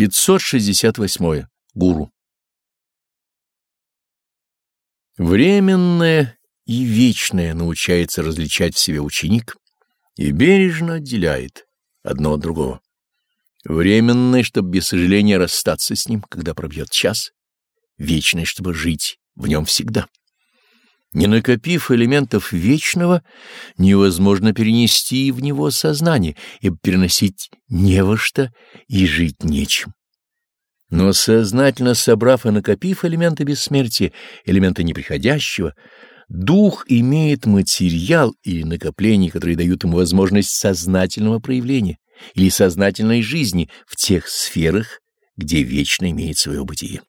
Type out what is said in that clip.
568. Гуру. Временное и вечное научается различать в себе ученик и бережно отделяет одно от другого. Временное, чтобы без сожаления расстаться с ним, когда пробьет час, вечное, чтобы жить в нем всегда. Не накопив элементов вечного, невозможно перенести в него сознание, ибо переносить не во что и жить нечем. Но сознательно собрав и накопив элементы бессмертия, элементы неприходящего, дух имеет материал или накопление, которые дают ему возможность сознательного проявления или сознательной жизни в тех сферах, где вечно имеет свое бытие.